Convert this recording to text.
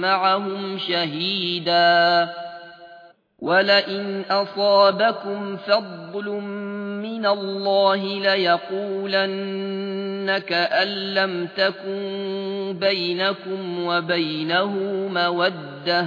معهم شهيدا. ولئن أصابكم فضل من الله ليقولن كأن لم تكن بينكم وبينه مودة